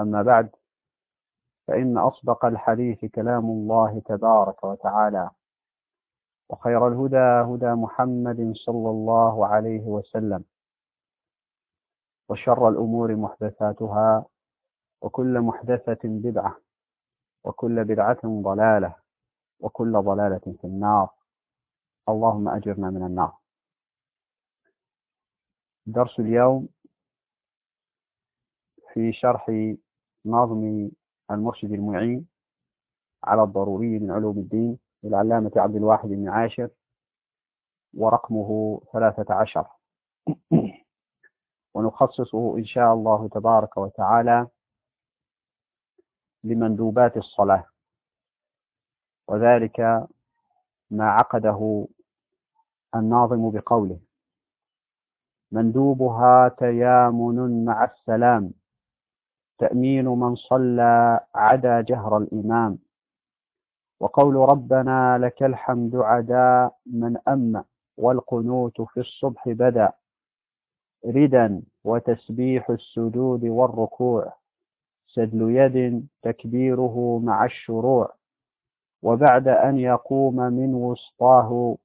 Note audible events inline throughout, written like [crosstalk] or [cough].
أما بعد فإن أصدق الحديث كلام الله تبارك وتعالى وخير الهدى هدى محمد صلى الله عليه وسلم وشر الأمور محدثاتها وكل محدثة بدعة وكل بدعة ضلالة وكل ضلالة في النار. اللهم أجرنا من النار. درس اليوم في شرح نظم المرشد المعين على الضروري من علوم الدين للعلامة عبد الواحد بن عاشر ورقمه ثلاثة عشر. [clears throat] ونخصصه إن شاء الله تبارك وتعالى لمندوبات الصلاة وذلك ما عقده الناظم بقوله مندوبها تيامن مع السلام تأمين من صلى عدا جهر الإمام. وقول ربنا لك الحمد عدا من أم والقنوت في الصبح بدا. ردا وتسبيح السجود والركوع. سدل يد تكبيره مع الشروع. وبعد أن يقوم من وسطاه.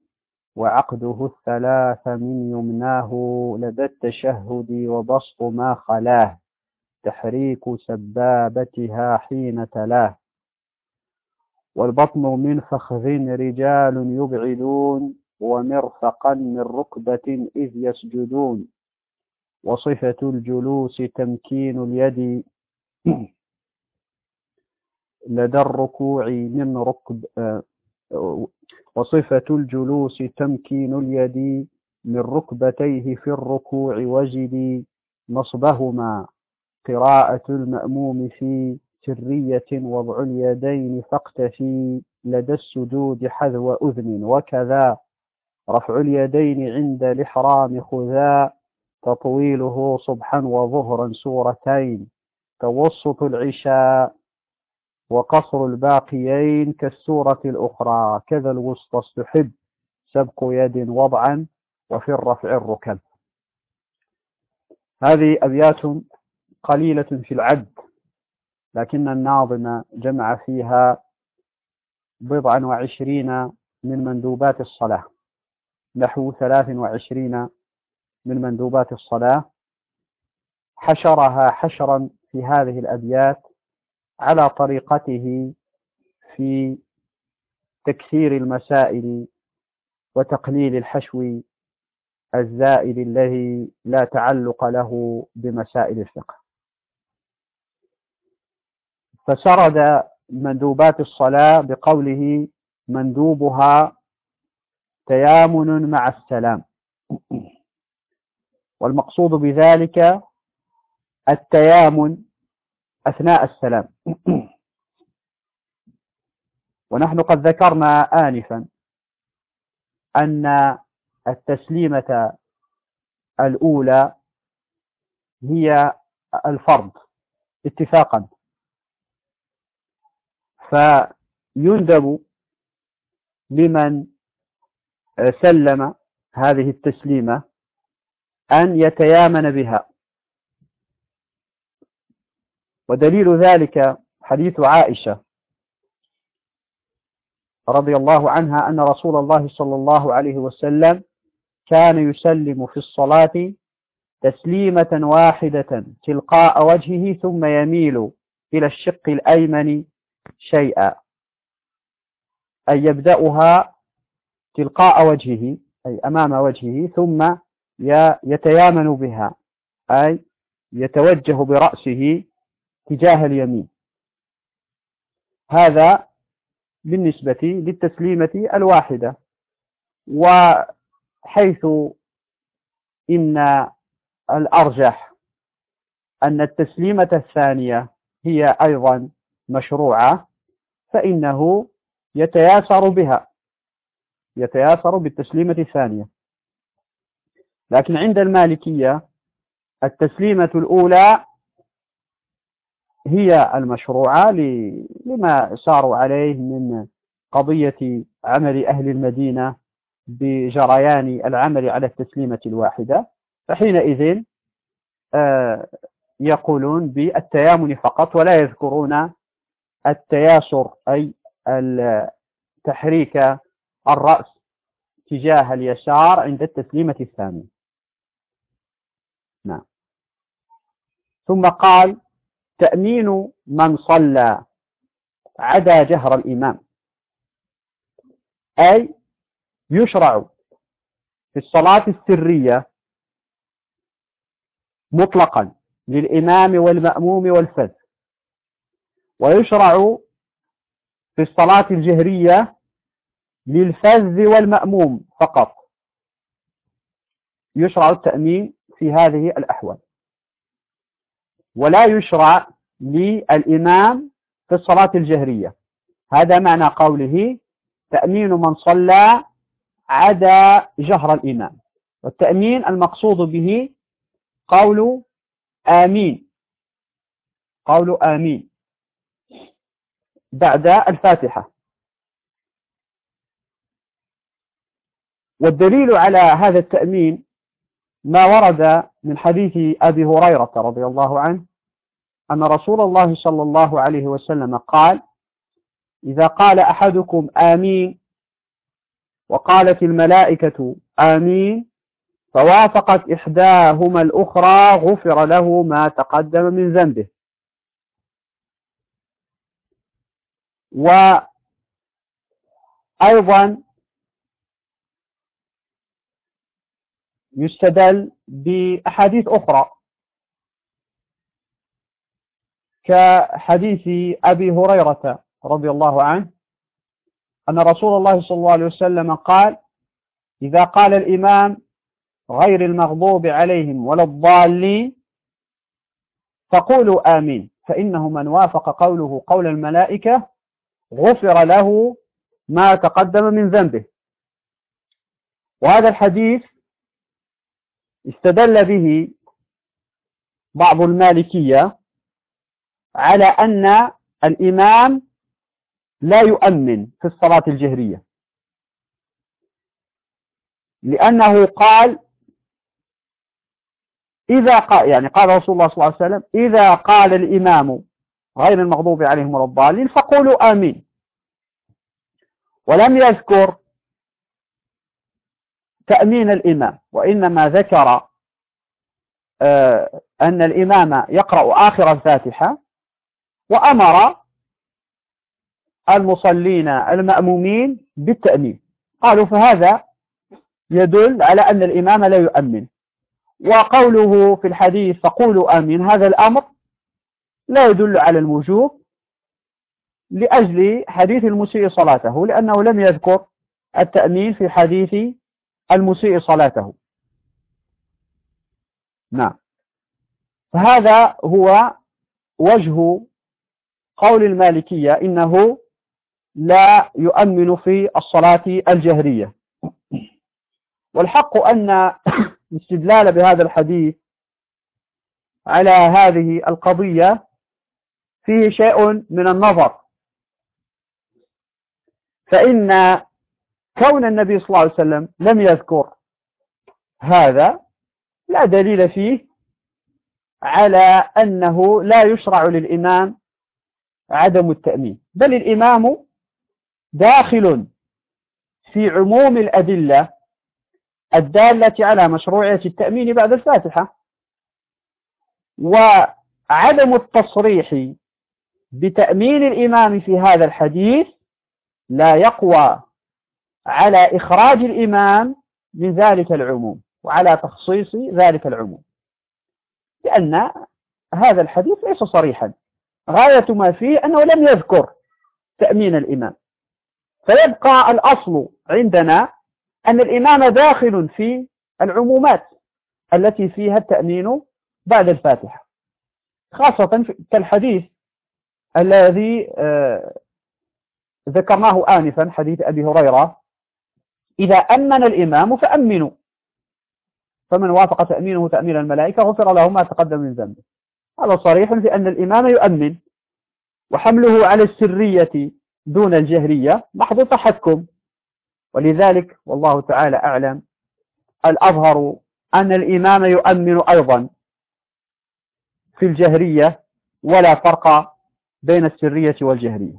وعقده الثلاث من يمناه لدى التشهد وبسط ما خلاه. تحريك سبابتها حين تلاه. والبطن من فخذ رجال يبعدون ومرفقا من ركبة إذ يسجدون. وصفة الجلوس تمكين اليد. [clears throat] لدى الركوع من ركب وصفة الجلوس تمكين اليد من ركبتيه في الركوع. وجد نصبهما. قراءة المأموم في سرية وضع اليدين فاقتفي لدى السجود حذو أذن وكذا. رفع اليدين عند الإحرام خذا. تطويله صبحا وظهرا سورتين. توسط العشاء وقصر الباقيين كالسورة الأخرى. كذا الوسطى استحب. سبق يد وضعا وفي الرفع الركب. هذه أبيات قليلة في العد لكن الناظم جمع فيها بضعا وعشرين من مندوبات الصلاة. نحو ثلاث وعشرين من مندوبات الصلاة. حشرها حشرا في هذه الأبيات على طريقته في تكثير المسائل وتقليل الحشو الزائد الذي لا تعلق له بمسائل الفقه. فسرد مندوبات الصلاة بقوله مندوبها تيامن مع السلام. والمقصود بذلك التيامن أثناء السلام. ونحن قد ذكرنا آنفا أن التسليمة الأولى هي الفرض اتفاقا. فيندب لمن سلم هذه التسليمة أن يتيامن بها. ودليل ذلك حديث عائشة رضي الله عنها أن رسول الله صلى الله عليه وسلم كان يسلم في الصلاة تسليمة واحدة تلقاء وجهه ثم يميل إلى الشق الأيمن شيئا أي يبدأها تلقاء وجهه أي أمام وجهه ثم يتيامن بها أي يتوجه برأسه تجاه اليمين. هذا بالنسبة للتسليمة الواحدة. وحيث إن الأرجح أن التسليمة الثانية هي أيضا مشروعة فإنه يتياسر بها يتياسر بالتسليمة الثانية. لكن عند المالكية التسليمة الأولى هي المشروعة لما ساروا عليه من قضية عمل أهل المدينة بجريان العمل على التسليمة الواحدة فحينئذ آه، يقولون بالتيامن فقط ولا يذكرون التياسر أي تحريك الرأس تجاه اليسار عند التسليمة الثانية. نعم. ثم قال تأمين من صلى عدا جهر الإمام. أي يشرع في الصلاة السرية مطلقا للإمام والمأموم والفذ. ويشرع في الصلاة الجهرية للفذ والمأموم فقط. يشرع التأمين في هذه الأحوال. ولا يشرع للإمام في الصلاة الجهرية. هذا معنى قوله تأمين من صلى عدا جهر الإمام. والتأمين المقصود به قول آمين. قول آمين. بعد الفاتحة. والدليل على هذا التأمين ما ورد من حديث أبي هريرة رضي الله عنه أن رسول الله صلى الله عليه وسلم قال إذا قال أحدكم آمين وقالت الملائكة آمين فوافقت إحداهما الأخرى غفر له ما تقدم من ذنبه. وأيضا يستدل بأحاديث أخرى كحديث أبي هريرة رضي الله عنه أن رسول الله صلى الله عليه وسلم قال إذا قال الإمام غير المغضوب عليهم ولا الضالين فقولوا آمين فإنه من وافق قوله قول الملائكة غفر له ما تقدم من ذنبه. وهذا الحديث استدل به بعض المالكية على أن الإمام لا يؤمن في الصلاة الجهرية لأنه قال إذا قال يعني قال رسول الله صلى الله عليه وسلم إذا قال الإمام غير المغضوب عليهم ولا الضالين فقولوا آمين. ولم يذكر تأمين الإمام وإنما ذكر آه، أن الإمام يقرأ آخر الفاتحة وأمر المصلين المأمومين بالتأمين. قالوا فهذا يدل على أن الإمام لا يؤمن. وقوله في الحديث فقولوا آمين هذا الأمر لا يدل على الوجوب لأجل حديث المسيء صلاته لأنه لم يذكر التأمين في حديث المسيء صلاته. نعم. فهذا هو وجه قول المالكية إنه لا يؤمن في الصلاة الجهرية. والحق أن الاستدلال بهذا الحديث على هذه القضية فيه شيء من النظر. فإن كون النبي صلى الله عليه وسلم لم يذكر هذا لا دليل فيه على أنه لا يشرع للإمام عدم التأمين. بل الإمام داخل في عموم الأدلة الدالة على مشروعية التأمين بعد الفاتحة. وعدم التصريح بتأمين الإمام في هذا الحديث لا يقوى على إخراج الإمام من ذلك العموم وعلى تخصيص ذلك العموم. لأن هذا الحديث ليس صريحا. غاية ما فيه أنه لم يذكر تأمين الإمام. فيبقى الأصل عندنا أن الإمام داخل في العمومات التي فيها التأمين بعد الفاتحة خاصة كالحديث الذي آه، ذكرناه آنفا حديث أبي هريرة. إذا أمن الإمام فأمنوا. فمن وافق تأمينه تأمين الملائكة غفر له ما تقدم من ذنبه. هذا صريح في أن الإمام يؤمن. وحمله على السرية دون الجهرية محض تحكم. ولذلك والله تعالى أعلم. الأظهر أن الإمام يؤمن أيضا. في الجهرية ولا فرق بين السرية والجهرية.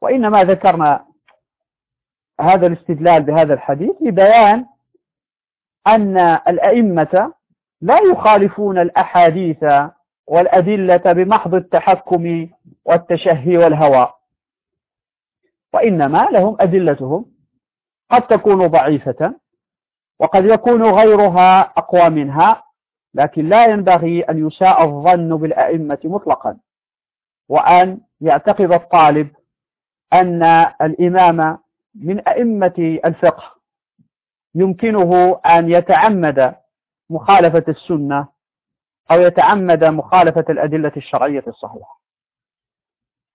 وإنما ذكرنا هذا الاستدلال بهذا الحديث لبيان أن الأئمة لا يخالفون الأحاديث والأدلة بمحض التحكم والتشهي والهوى وإنما لهم أدلتهم قد تكون ضعيفة وقد يكون غيرها أقوى منها لكن لا ينبغي أن يساء الظن بالأئمة مطلقا. وأن يعتقد الطالب أن الإمام من أئمة الفقه يمكنه أن يتعمد مخالفة السنة أو يتعمد مخالفة الأدلة الشرعية الصحيحة.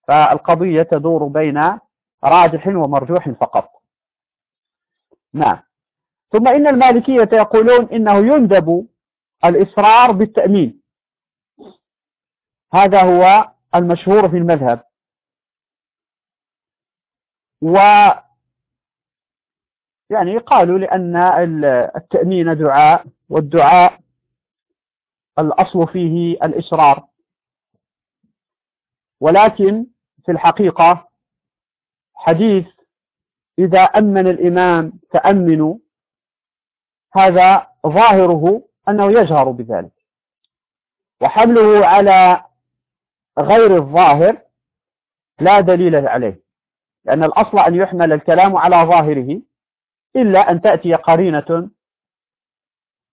فالقضية تدور بين راجح ومرجوح فقط. نعم. ثم إن المالكية يقولون إنه يندب الإصرار بالتأمين. هذا هو المشهور في المذهب. و يعني قالوا لأن التأمين دعاء والدعاء الأصل فيه الإصرار ولكن في الحقيقة حديث إذا أمن الإمام فأمنوا هذا ظاهره أنه يجهر بذلك. وحمله على غير الظاهر لا دليل عليه. لأن الأصل أن يحمل الكلام على ظاهره إلا أن تأتي قرينة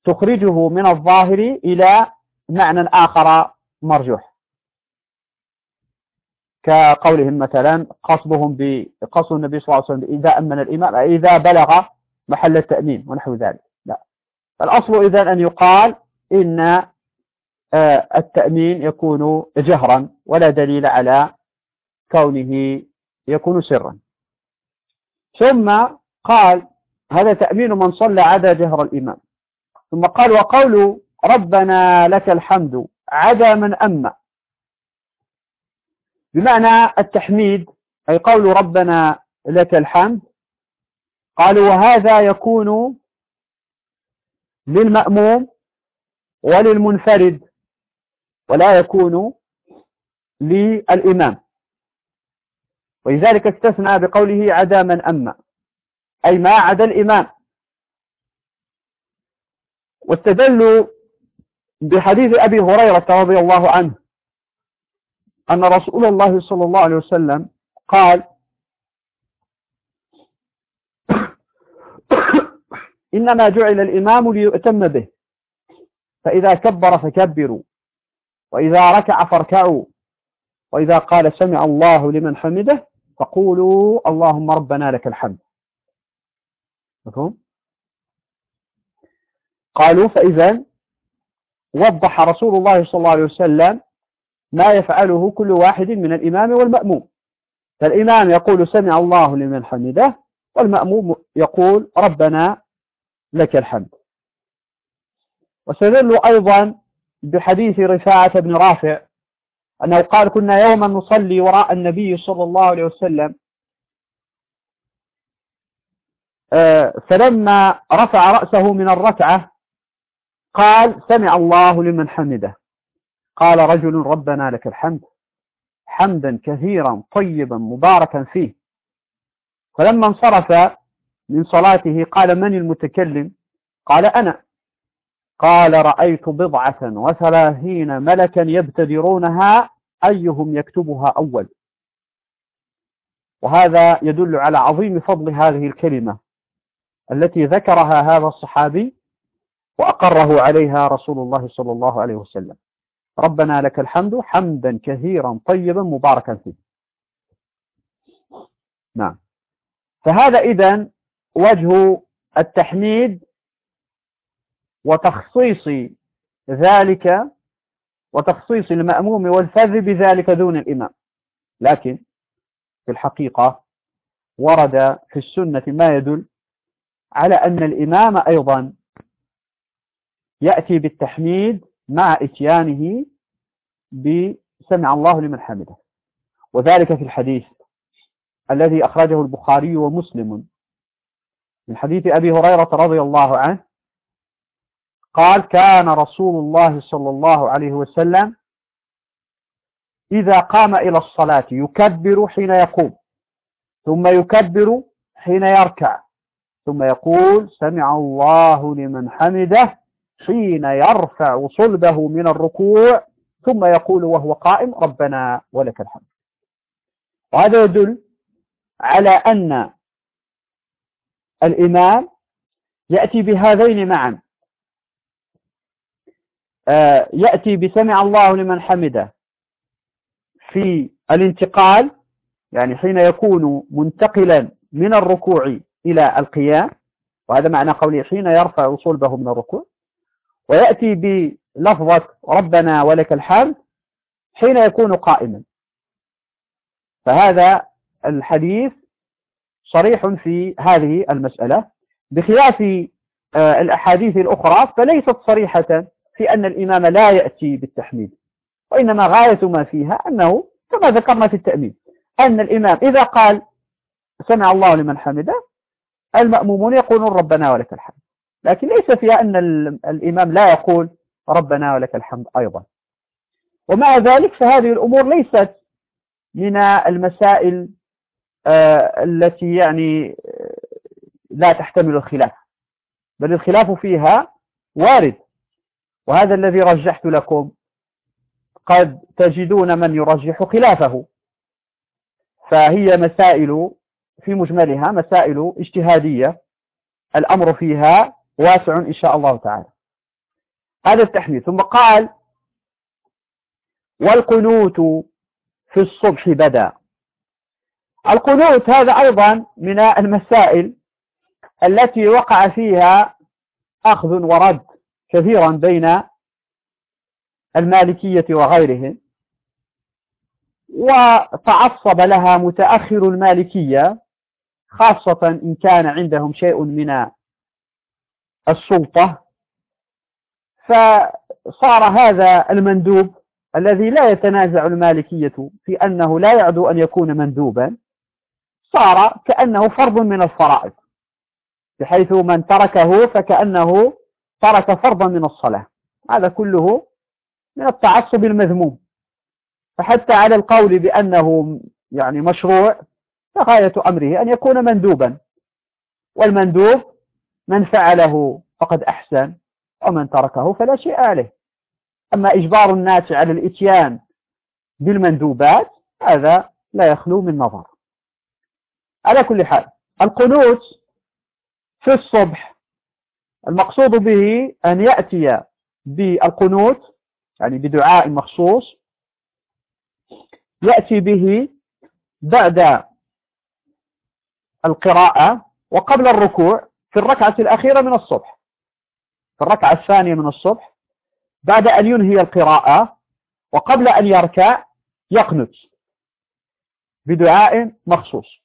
تخرجه من الظاهر إلى معنى آخر مرجوح. كقولهم مثلا قصدهم بقصد النبي صلى الله عليه وسلم إذا أمن الإمام إذا بلغ محل التأمين ونحو ذلك. لا. الأصل إذا أن يقال إن التأمين يكون جهرا ولا دليل على كونه يكون سرا. ثم قال هذا تأمين من صلى عدا جهر الإمام. ثم قال وقول ربنا لك الحمد عدا من أما. بمعنى التحميد أي قول ربنا لك الحمد قالوا وهذا يكون للمأموم وللمنفرد. ولا يكون للإمام. ولذلك استثنى بقوله عدا من أما أي ما عدا الإمام. واستدلوا بحديث أبي هريرة رضي الله عنه أن رسول الله صلى الله عليه وسلم قال [coughs] إنما جعل الإمام ليؤتم به فإذا كبر فكبروا. وإذا ركع فاركعوا. وإذا قال سمع الله لمن حمده فقولوا اللهم ربنا لك الحمد. مفهوم؟ قالوا فإذا وضح رسول الله صلى الله عليه وسلم ما يفعله كل واحد من الإمام والمأموم. فالإمام يقول سمع الله لمن حمده والمأموم يقول ربنا لك الحمد. وسدلوا أيضا بحديث رفاعة بن رافع أنه قال كنا يوما نصلي وراء النبي صلى الله عليه وسلم. آه، فلما رفع رأسه من الركعة قال سمع الله لمن حمده. قال رجل ربنا لك الحمد حمدا كثيرا طيبا مباركا فيه. فلما انصرف من صلاته قال من المتكلم؟ قال أنا. قال رأيت بضعة وثلاثين ملكا يبتدرونها أيهم يكتبها أول؟ وهذا يدل على عظيم فضل هذه الكلمة التي ذكرها هذا الصحابي وأقره عليها رسول الله صلى الله عليه وسلم. ربنا لك الحمد حمدا كثيرا طيبا مباركا فيه. نعم. فهذا إذن وجه التحميد وتخصيص ذلك وتخصيص المأموم والفذ بذلك دون الإمام. لكن في الحقيقة ورد في السنة ما يدل على أن الإمام أيضا يأتي بالتحميد مع إتيانه بسمع الله لمن حمده. وذلك في الحديث الذي أخرجه البخاري ومسلم. من حديث أبي هريرة رضي الله عنه قال كان رسول الله صلى الله عليه وسلم إذا قام إلى الصلاة يكبر حين يقوم ثم يكبر حين يركع ثم يقول سمع الله لمن حمده حين يرفع صلبه من الركوع ثم يقول وهو قائم ربنا ولك الحمد. وهذا يدل على أن الإمام يأتي بهذين معا. يأتي بسمع الله لمن حمده. في الانتقال يعني حين يكون منتقلا من الركوع إلى القيام وهذا معنى قوله حين يرفع صلبه من الركوع ويأتي بلفظة ربنا ولك الحمد حين يكون قائما. فهذا الحديث صريح في هذه المسألة بخلاف آه، الأحاديث الأخرى فليست صريحة في أن الإمام لا يأتي بالتحميد وإنما غاية ما فيها أنه كما ذكرنا في التأمين أن الإمام إذا قال سمع الله لمن حمده المأمومون يقولون ربنا ولك الحمد. لكن ليس فيها أن الإمام لا يقول ربنا ولك الحمد أيضا. ومع ذلك فهذه الأمور ليست من المسائل آه، التي يعني آه، لا تحتمل الخلاف. بل الخلاف فيها وارد. وهذا الذي رجحت لكم. قد تجدون من يرجح خلافه. فهي مسائل في مجملها مسائل اجتهادية. الأمر فيها واسع إن شاء الله تعالى. هذا التحميل. ثم قال والقنوت في الصبح بدا. القنوت هذا أيضا من المسائل التي وقع فيها أخذ ورد. كثيرا بين المالكية وغيرهم وتعصب لها متأخر المالكية خاصة إن كان عندهم شيء من السلطة. فصار هذا المندوب الذي لا يتنازع المالكية في أنه لا يعدو أن يكون مندوبا صار كأنه فرض من الفرائض بحيث من تركه فكأنه ترك فرضا من الصلاة. هذا كله من التعصب المذموم. فحتى على القول بأنه يعني مشروع فغاية أمره أن يكون مندوبا. والمندوب من فعله فقد أحسن ومن تركه فلا شيء عليه. أما إجبار الناس على الإتيان بالمندوبات هذا لا يخلو من نظر. على كل حال القنوت في الصبح المقصود به أن يأتي بالقنوت يعني بدعاء مخصوص يأتي به بعد القراءة وقبل الركوع في الركعة الأخيرة من الصبح. في الركعة الثانية من الصبح بعد أن ينهي القراءة وقبل أن يركع يقنت بدعاء مخصوص.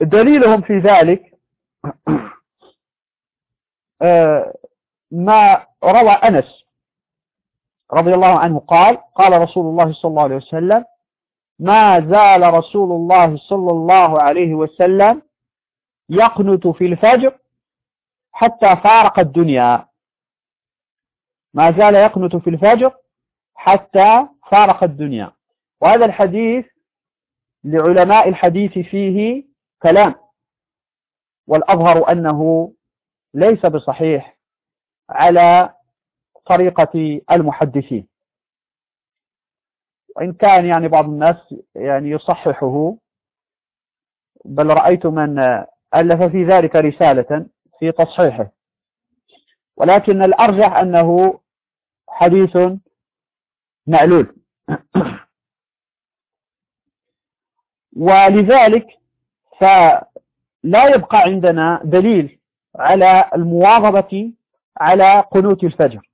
ودليلهم في ذلك [clears throat] آه، ما روى أنس رضي الله عنه قال قال رسول الله صلى الله عليه وسلم ما زال رسول الله صلى الله عليه وسلم يقنت في الفجر حتى فارق الدنيا. ما زال يقنت في الفجر حتى فارق الدنيا. وهذا الحديث لعلماء الحديث فيه كلام. والأظهر أنه ليس بصحيح على طريقة المحدثين. وإن كان يعني بعض الناس يعني يصححه بل رأيت من ألف في ذلك رسالة في تصحيحه. ولكن الأرجح أنه حديث معلول. [clears throat] ولذلك فلا يبقى عندنا دليل على المواظبة على قنوت الفجر.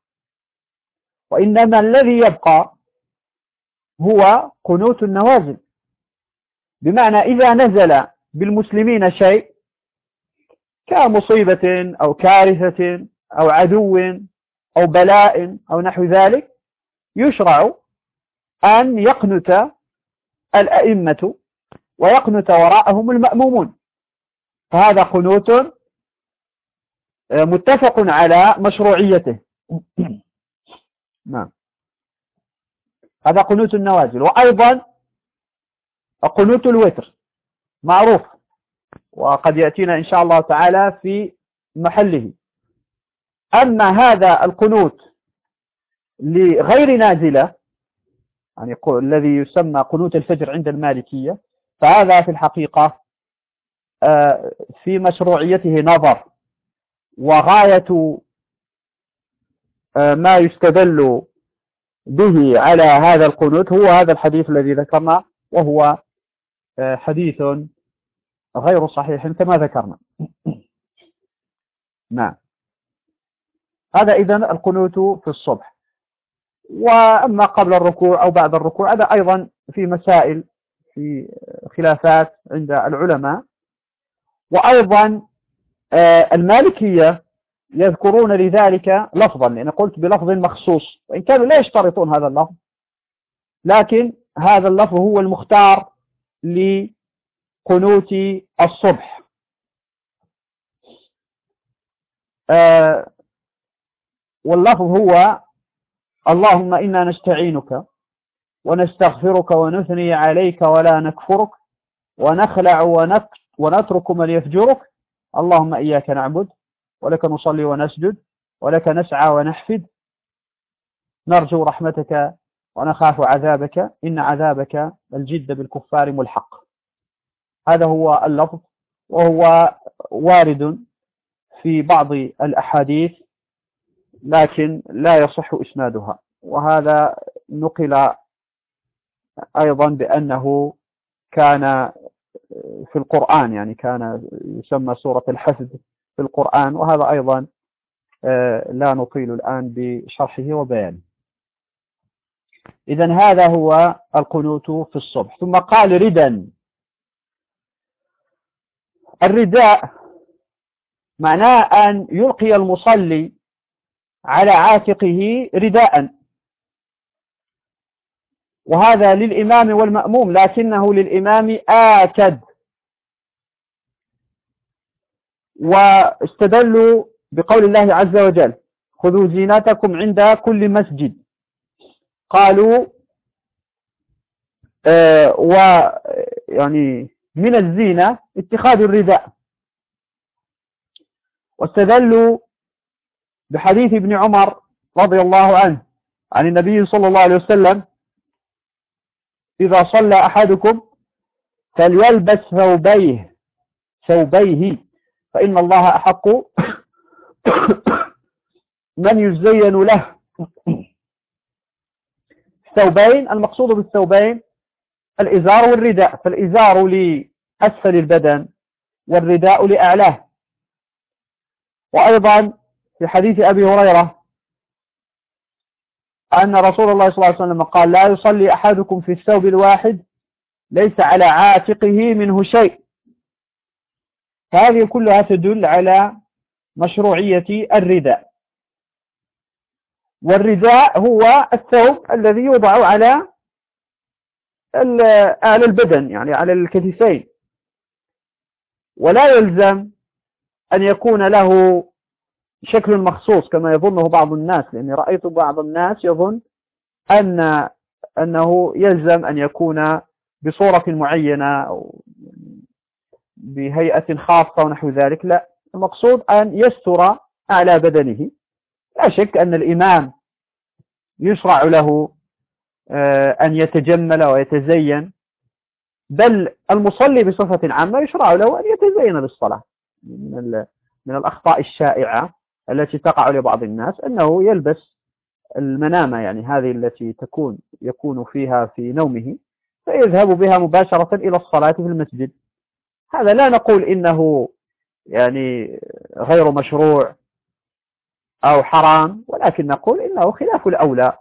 وإنما الذي يبقى هو قنوت النوازل. بمعنى إذا نزل بالمسلمين شيء كمصيبة أو كارثة أو عدو أو بلاء أو نحو ذلك يشرع أن يقنت الأئمة ويقنت وراءهم المأمومون. فهذا قنوت متفق على مشروعيته. [clears throat] نعم. هذا قنوت النوازل. وأيضا قنوت الوتر. معروف. وقد يأتينا إن شاء الله تعالى في محله. أما هذا القنوت لغير نازلة يعني الذي يسمى قنوت الفجر عند المالكية فهذا في الحقيقة آه، في مشروعيته نظر وغاية آه، ما يستدل به على هذا القنوت هو هذا الحديث الذي ذكرنا وهو آه، حديث غير صحيح كما ذكرنا. [clears throat] نعم. هذا إذن القنوت في الصبح. وأما قبل الركوع أو بعد الركوع هذا أيضا في مسائل في خلافات عند العلماء. وأيضا آه، المالكية يذكرون لذلك لفظا لأن قلت بلفظ مخصوص وإن كانوا لا يشترطون هذا اللفظ لكن هذا اللفظ هو المختار لقنوت الصبح. آه، واللفظ هو اللهم إنا نستعينك. ونستغفرك ونثني عليك ولا نكفرك ونخلع ونترك من يفجرك. اللهم إياك نعبد ولك نصلي ونسجد ولك نسعى ونحفد. نرجو رحمتك ونخاف عذابك. إن عذابك الجد بالكفار ملحق. هذا هو اللفظ وهو وارد في بعض الأحاديث لكن لا يصح إسنادها. وهذا نقل أيضا بأنه كان في القرآن يعني كان يسمى سورة الحسد في القرآن وهذا أيضا آه، لا نطيل الآن بشرحه وبيانه. إذا هذا هو القنوت في الصبح. ثم قال ردا. الرداء معناه أن يلقي المصلي على عاتقه رداء. وهذا للإمام والمأموم لكنه للإمام آكد. واستدلوا بقول الله عز وجل خذوا زينتكم عند كل مسجد. قالوا آه ويعني من الزينة اتخاذ الرداء واستدلوا بحديث ابن عمر رضي الله عنه عن النبي صلى الله عليه وسلم إذا صلى أحدكم فليلبس ثوبيه ثوبيه فإن الله أحق [coughs] من يزين له. ثوبين المقصود بالثوبين الإزار والرداء فالإزار لأسفل البدن والرداء لأعلاه. وأيضا في حديث أبي هريرة أن رسول الله صلى الله عليه وسلم قال لا يصلي أحدكم في الثوب الواحد ليس على عاتقه منه شيء. فهذه كلها تدل على مشروعية الرداء. والرداء هو الثوب الذي يوضع على على البدن يعني على الكتفين. ولا يلزم أن يكون له شكل مخصوص كما يظنه بعض الناس لأني رأيت بعض الناس يظن أن أنه يلزم أن يكون بصورة معينة أو بهيئة خاصة ونحو ذلك. لا المقصود أن يستر أعلى بدنه. لا شك أن الإمام يشرع له آه، أن يتجمل ويتزين بل المصلي بصفة عامة يشرع له أن يتزين للصلاة من من الأخطاء الشائعة. التي تقع لبعض الناس أنه يلبس المنامة يعني هذه التي تكون يكون فيها في نومه فيذهب بها مباشرة إلى الصلاة في المسجد. هذا لا نقول إنه يعني غير مشروع أو حرام ولكن نقول إنه خلاف الأولى.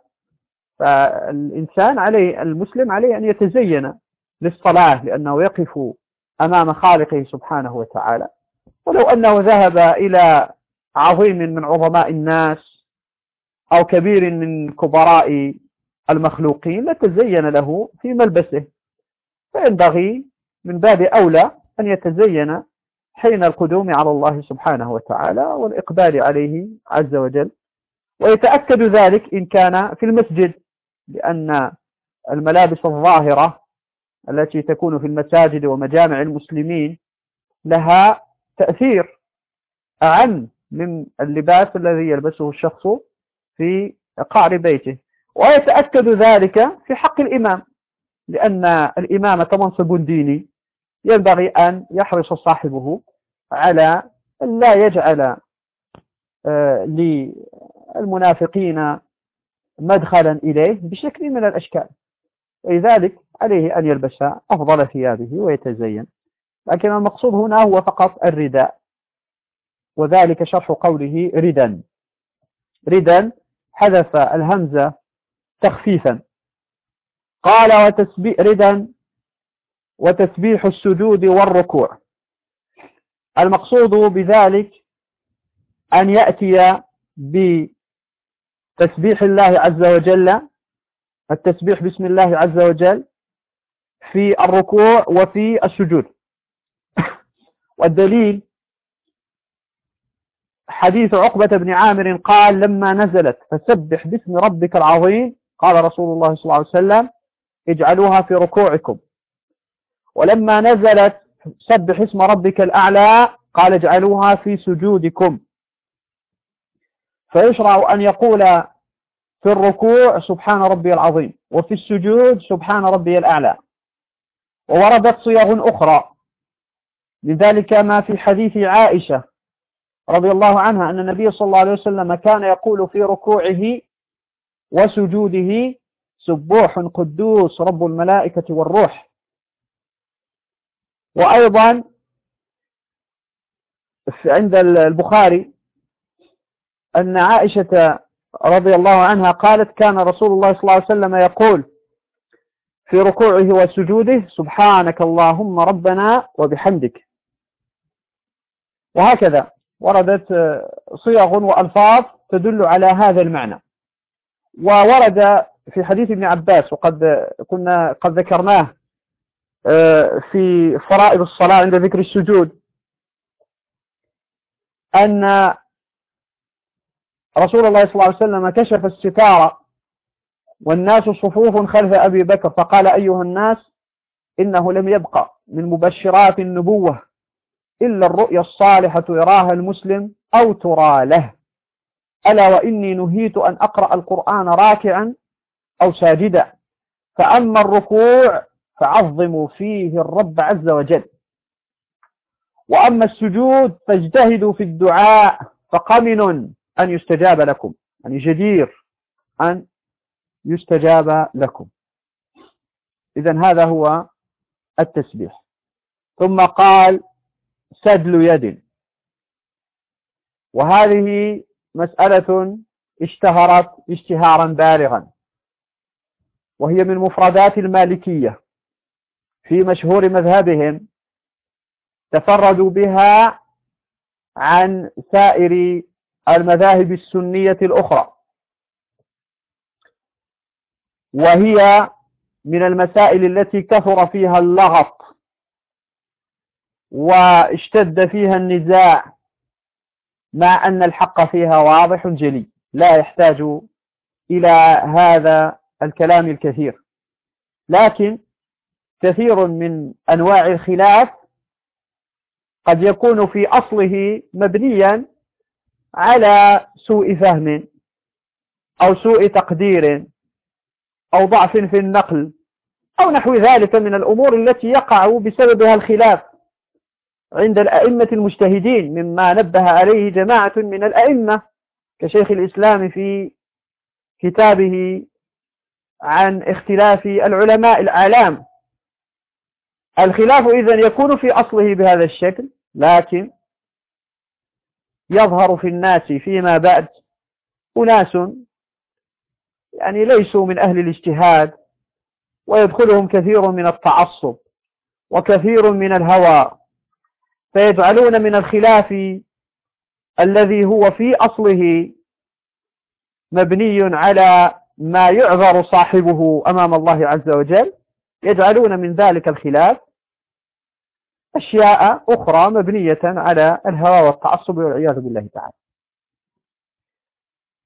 فالإنسان عليه المسلم عليه أن يتزين للصلاة لأنه يقف أمام خالقه سبحانه وتعالى. ولو أنه ذهب إلى عظيم من عظماء الناس أو كبير من كبراء المخلوقين لتزين له في ملبسه. فينبغي من باب أولى أن يتزين حين القدوم على الله سبحانه وتعالى والإقبال عليه عز وجل. ويتأكد ذلك إن كان في المسجد لأن الملابس الظاهرة التي تكون في المساجد ومجامع المسلمين لها تأثير أعم من اللباس الذي يلبسه الشخص في قعر بيته. ويتأكد ذلك في حق الإمام لأن الإمامة منصب ديني ينبغي أن يحرص صاحبه على لا يجعل آه، للمنافقين مدخلا إليه بشكل من الأشكال. لذلك عليه أن يلبس أفضل ثيابه ويتزين. لكن المقصود هنا هو فقط الرداء. وذلك شرح قوله ردا. ردا حذف الهمزة تخفيفا. قال وتسبيح ردا وتسبيح السجود والركوع. المقصود بذلك أن يأتي بتسبيح الله عز وجل التسبيح بسم الله عز وجل في الركوع وفي السجود. [coughs] والدليل حديث عقبة بن عامر قال لما نزلت فسبح باسم ربك العظيم قال رسول الله صلى الله عليه وسلم اجعلوها في ركوعكم. ولما نزلت سبح اسم ربك الأعلى قال اجعلوها في سجودكم. فيشرع أن يقول في الركوع سبحان ربي العظيم وفي السجود سبحان ربي الأعلى. ووردت صيغ أخرى لذلك ما في حديث عائشة رضي الله عنها أن النبي صلى الله عليه وسلم كان يقول في ركوعه وسجوده سبوح قدوس رب الملائكة والروح. وأيضا عند البخاري أن عائشة رضي الله عنها قالت كان رسول الله صلى الله عليه وسلم يقول في ركوعه وسجوده سبحانك اللهم ربنا وبحمدك. وهكذا. وردت صيغ وألفاظ تدل على هذا المعنى. وورد في حديث ابن عباس وقد كنا قد ذكرناه آه، في فرائض الصلاة عند ذكر السجود أن رسول الله صلى الله عليه وسلم كشف الستار والناس صفوف خلف أبي بكر فقال أيها الناس إنه لم يبقى من مبشرات النبوة. إلا الرؤيا الصالحة يراها المسلم أو ترى له. ألا وإني نهيت أن أقرأ القرآن راكعا أو ساجدا. فأما الركوع فعظموا فيه الرب عز وجل. وأما السجود فاجتهدوا في الدعاء فقمن أن يستجاب لكم. يعني جدير أن يستجاب لكم. إذا هذا هو التسبيح. ثم قال سدل يد. وهذه مسألة اشتهرت اشتهارا بالغا وهي من مفردات المالكية. في مشهور مذهبهم تفردوا بها عن سائر المذاهب السنية الأخرى. وهي من المسائل التي كثر فيها اللغط. واشتد فيها النزاع مع أن الحق فيها واضح جلي لا يحتاج إلى هذا الكلام الكثير. لكن كثير من أنواع الخلاف قد يكون في أصله مبنيا على سوء فهم أو سوء تقدير أو ضعف في النقل أو نحو ذلك من الأمور التي يقع بسببها الخلاف. عند الأئمة المجتهدين مما نبه عليه جماعة من الأئمة كشيخ الإسلام في كتابه عن اختلاف العلماء الأعلام. الخلاف إذن يكون في أصله بهذا الشكل لكن يظهر في الناس فيما بعد أناس يعني ليسوا من أهل الاجتهاد ويدخلهم كثير من التعصب وكثير من الهوى. فيجعلون من الخلاف الذي هو في أصله مبني على ما يعذر صاحبه أمام الله عز وجل. يجعلون من ذلك الخلاف أشياء أخرى مبنية على الهوى والتعصب والعياذ بالله تعالى.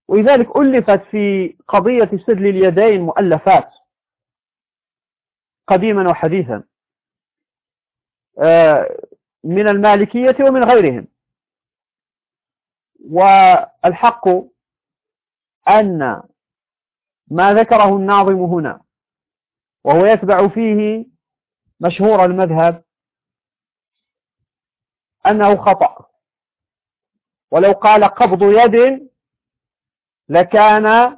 ولذلك ألفت في قضية سدل اليدين مؤلفات قديما وحديثا. آه، من المالكية ومن غيرهم. والحق أن ما ذكره الناظم هنا وهو يتبع فيه مشهور المذهب أنه خطأ. ولو قال قبض يد لكان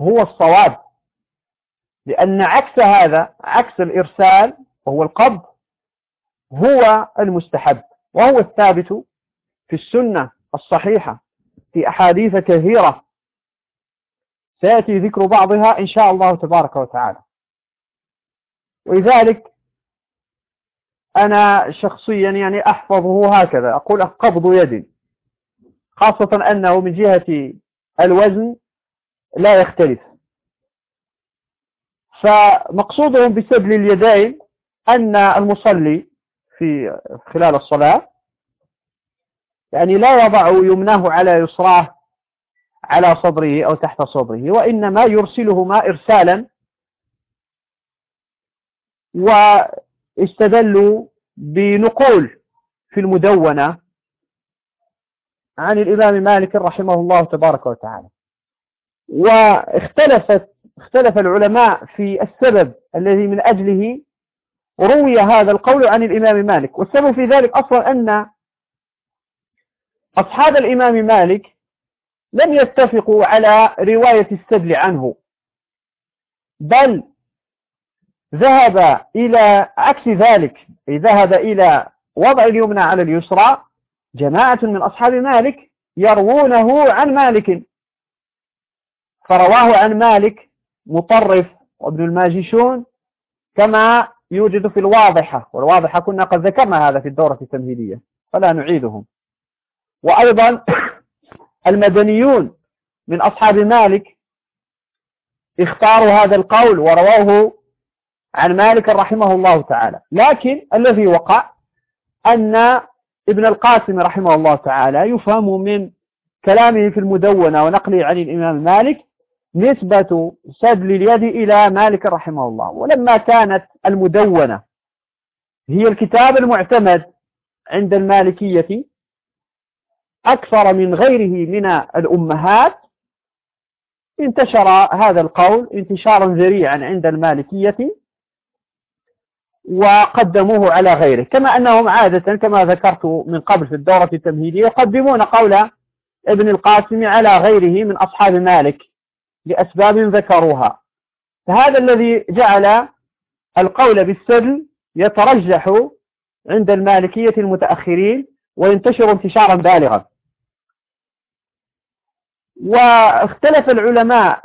هو الصواب لأن عكس هذا عكس الإرسال وهو القبض هو المستحب وهو الثابت في السنة الصحيحة في أحاديث كثيرة. سيأتي ذكر بعضها إن شاء الله تبارك وتعالى. ولذلك أنا شخصيا يعني أحفظه هكذا أقول قبض يد خاصة أنه من جهة الوزن لا يختلف. فمقصودهم بسبل اليدين أن المصلي في خلال الصلاة. يعني لا يضع يمناه على يسراه على صدره أو تحت صدره وإنما يرسلهما إرسالا. واستدلوا بنقول في المدونة عن الإمام مالك رحمه الله تبارك وتعالى. واختلفت اختلف العلماء في السبب الذي من أجله روي هذا القول عن الإمام مالك. والسبب في ذلك أصلا أن أصحاب الإمام مالك لم يتفقوا على رواية السدل عنه بل ذهب إلى عكس ذلك ذهب إلى وضع اليمنى على اليسرى جماعة من أصحاب مالك يروونه عن مالك. فرواه عن مالك مطرف وابن الماجشون كما يوجد في الواضحة والواضحة كنا قد ذكرنا هذا في الدورة التمهيدية فلا نعيدهم. وأيضا [coughs] المدنيون من أصحاب مالك اختاروا هذا القول ورواه عن مالك رحمه الله تعالى. لكن الذي وقع أن ابن القاسم رحمه الله تعالى يفهم من كلامه في المدونة ونقله عن الإمام مالك نسبة سدل اليد إلى مالك رحمه الله. ولما كانت المدونة هي الكتاب المعتمد عند المالكية أكثر من غيره من الأمهات انتشر هذا القول انتشارا ذريعا عند المالكية وقدموه على غيره. كما أنهم عادة كما ذكرت من قبل في الدورة التمهيدية يقدمون قول ابن القاسم على غيره من أصحاب مالك. لأسباب ذكروها. فهذا الذي جعل القول بالسبل يترجح عند المالكية المتأخرين وينتشر انتشارا بالغا. واختلف العلماء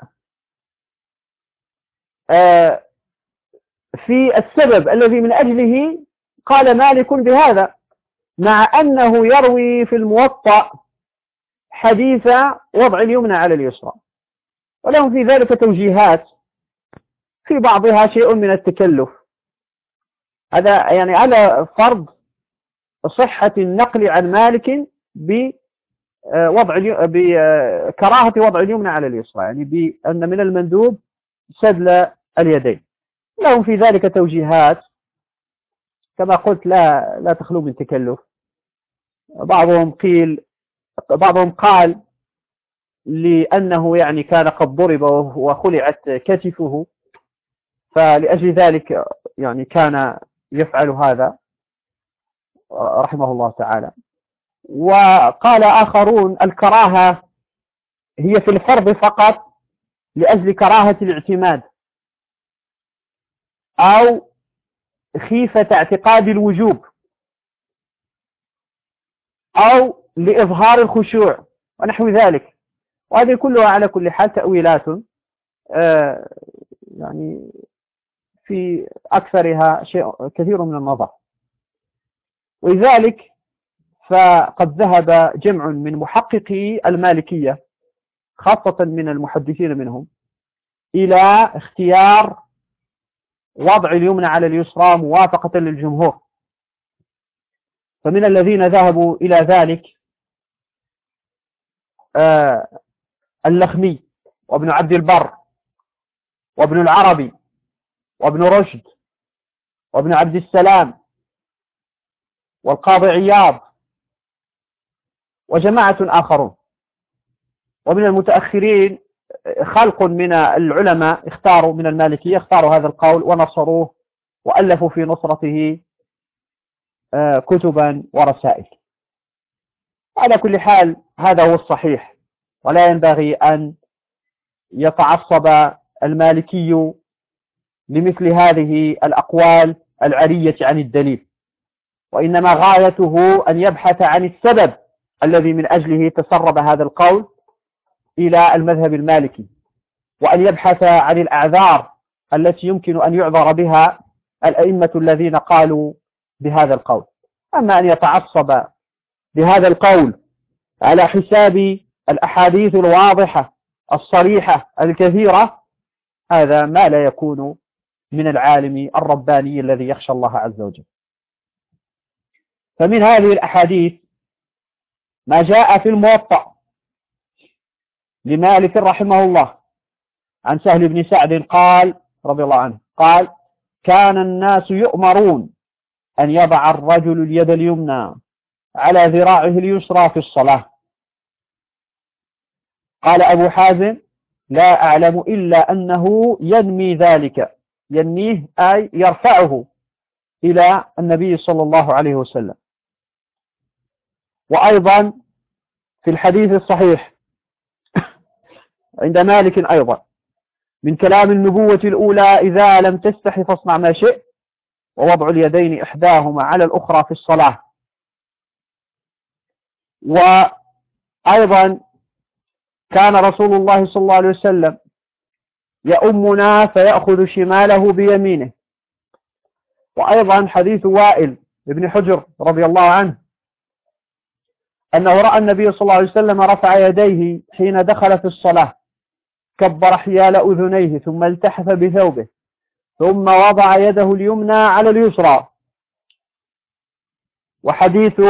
آه، في السبب الذي من أجله قال مالك بهذا مع أنه يروي في الموطأ حديث وضع اليمنى على اليسرى. ولهم في ذلك توجيهات. في بعضها شيء من التكلف. هذا يعني على فرض صحة النقل عن مالك بوضع بكراهة وضع اليمنى على اليسرى يعني بأن من المندوب سدل اليدين. لهم في ذلك توجيهات. كما قلت لا لا تخلو من تكلف. بعضهم قيل بعضهم قال لأنه يعني كان قد ضرب وخلعت كتفه فلأجل ذلك يعني كان يفعل هذا رحمه الله تعالى. وقال آخرون الكراهة هي في الفرض فقط لأجل كراهة الاعتماد أو خيفة اعتقاد الوجوب أو لإظهار الخشوع ونحو ذلك. وهذه كلها على كل حال تأويلات آه، يعني في أكثرها شيء كثير من النظر. ولذلك فقد ذهب جمع من محققي المالكية خاصة من المحدثين منهم إلى اختيار وضع اليمنى على اليسرى موافقة للجمهور. فمن الذين ذهبوا إلى ذلك آه اللخمي وابن عبد البر وابن العربي وابن رشد وابن عبد السلام والقاضي عياض وجماعة آخرون. ومن المتأخرين خلق من العلماء اختاروا من المالكية اختاروا هذا القول ونصروه وألفوا في نصرته آه، كتبا ورسائل. على كل حال هذا هو الصحيح. ولا ينبغي أن يتعصب المالكي لمثل هذه الأقوال العرية عن الدليل. وإنما غايته أن يبحث عن السبب الذي من أجله تسرب هذا القول إلى المذهب المالكي وأن يبحث عن الأعذار التي يمكن أن يعذر بها الأئمة الذين قالوا بهذا القول. أما أن يتعصب بهذا القول على حساب الأحاديث الواضحة الصريحة الكثيرة هذا ما لا يكون من العالم الرباني الذي يخشى الله عز وجل. فمن هذه الأحاديث ما جاء في الموطأ لمالك رحمه الله عن سهل بن سعد قال رضي الله عنه قال كان الناس يؤمرون أن يضع الرجل اليد اليمنى على ذراعه اليسرى في الصلاة قال أبو حازم لا أعلم إلا أنه ينمي ذلك ينميه أي يرفعه إلى النبي صلى الله عليه وسلم. وأيضا في الحديث الصحيح عند مالك أيضا من كلام النبوة الأولى إذا لم تستحي فاصنع ما شئت ووضع اليدين إحداهما على الأخرى في الصلاة. وأيضا كان رسول الله صلى الله عليه وسلم يأمنا فيأخذ شماله بيمينه. وأيضا حديث وائل ابن حجر رضي الله عنه أنه رأى النبي صلى الله عليه وسلم رفع يديه حين دخل في الصلاة كبر حيال أذنيه ثم التحف بثوبه ثم وضع يده اليمنى على اليسرى. وحديث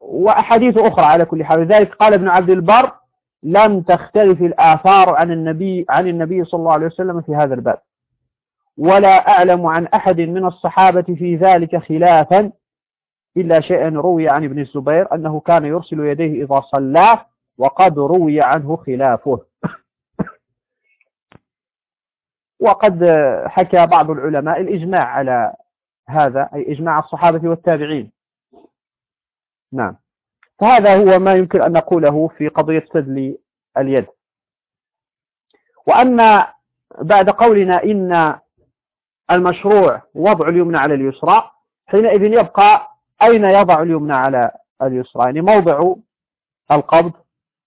وأحاديث أخرى على كل حال. لذلك قال ابن عبد البر لم تختلف الآثار عن النبي عن النبي صلى الله عليه وسلم في هذا الباب. ولا أعلم عن أحد من الصحابة في ذلك خلافا إلا شيئا روي عن ابن الزبير أنه كان يرسل يديه إذا صلى وقد روي عنه خلافه. [coughs] وقد حكى بعض العلماء الإجماع على هذا أي إجماع الصحابة والتابعين. نعم. فهذا هو ما يمكن أن نقوله في قضية سدل اليد. وأما بعد قولنا إن المشروع وضع اليمنى على اليسرى حينئذ يبقى أين يضع اليمنى على اليسرى؟ يعني موضع القبض.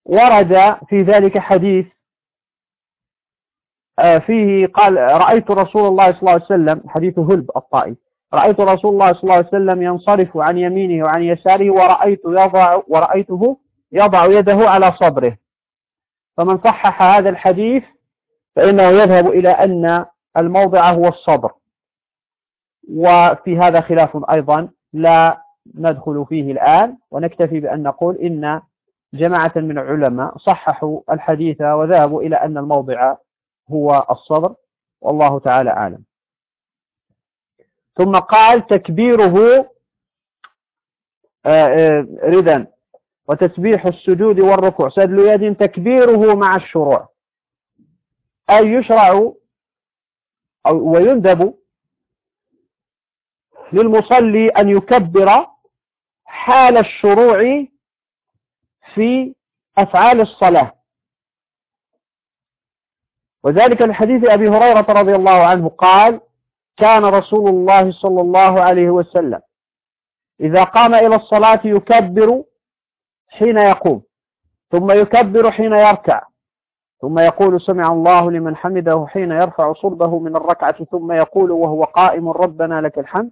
ورد في ذلك حديث آه، فيه قال رأيت رسول الله صلى الله عليه وسلم حديث هلب الطائي. رأيت رسول الله صلى الله عليه وسلم ينصرف عن يمينه وعن يساره ورأيت يضع ورأيته يضع يده على صدره. فمن صحح هذا الحديث فإنه يذهب إلى أن الموضع هو الصدر. وفي هذا خلاف أيضا لا ندخل فيه الآن ونكتفي بأن نقول إن جماعة من العلماء صححوا الحديث وذهبوا إلى أن الموضع هو الصدر. والله تعالى أعلم. ثم قال تكبيره آه، آه، ردا وتسبيح السجود والركوع. سدل يد تكبيره مع الشروع. أي يشرع ويندب للمصلي أن يكبر حال الشروع في أفعال الصلاة. وذلك الحديث أبي هريرة رضي الله عنه قال كان رسول الله صلى الله عليه وسلم. إذا قام إلى الصلاة يكبر حين يقوم ثم يكبر حين يركع ثم يقول سمع الله لمن حمده حين يرفع صلبه من الركعة ثم يقول وهو قائم ربنا لك الحمد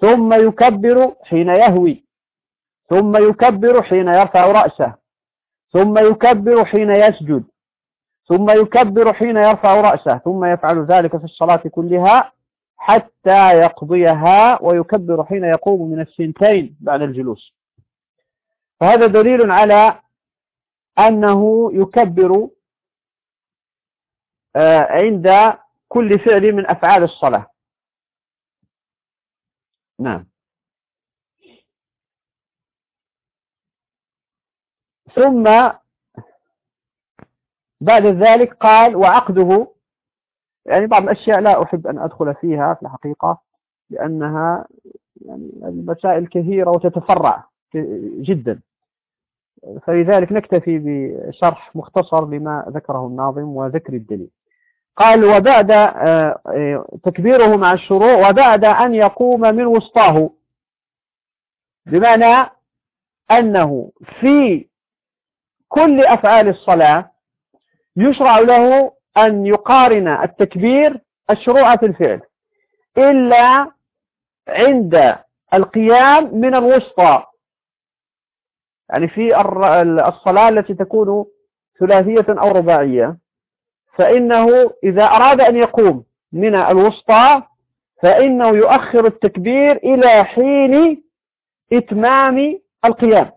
ثم يكبر حين يهوي ثم يكبر حين يرفع رأسه ثم يكبر حين يسجد ثم يكبر حين يرفع رأسه ثم يفعل ذلك في الصلاة كلها حتى يقضيها ويكبر حين يقوم من السنتين بعد الجلوس. فهذا دليل على أنه يكبر آه، عند كل فعل من أفعال الصلاة. نعم. ثم بعد ذلك قال وعقده يعني بعض الأشياء لا أحب أن أدخل فيها في الحقيقة لأنها يعني المسائل كثيرة وتتفرع جدا. فلذلك نكتفي بشرح مختصر لما ذكره الناظم وذكر الدليل. قال وبعد آه، آه، تكبيره مع الشروع وبعد أن يقوم من وسطاه. بمعنى أنه في كل أفعال الصلاة يشرع له أن يقارن التكبير الشروع في الفعل إلا عند القيام من الوسطى. يعني في الصلاة التي تكون ثلاثية أو رباعية فإنه إذا أراد أن يقوم من الوسطى فإنه يؤخر التكبير إلى حين إتمام القيام.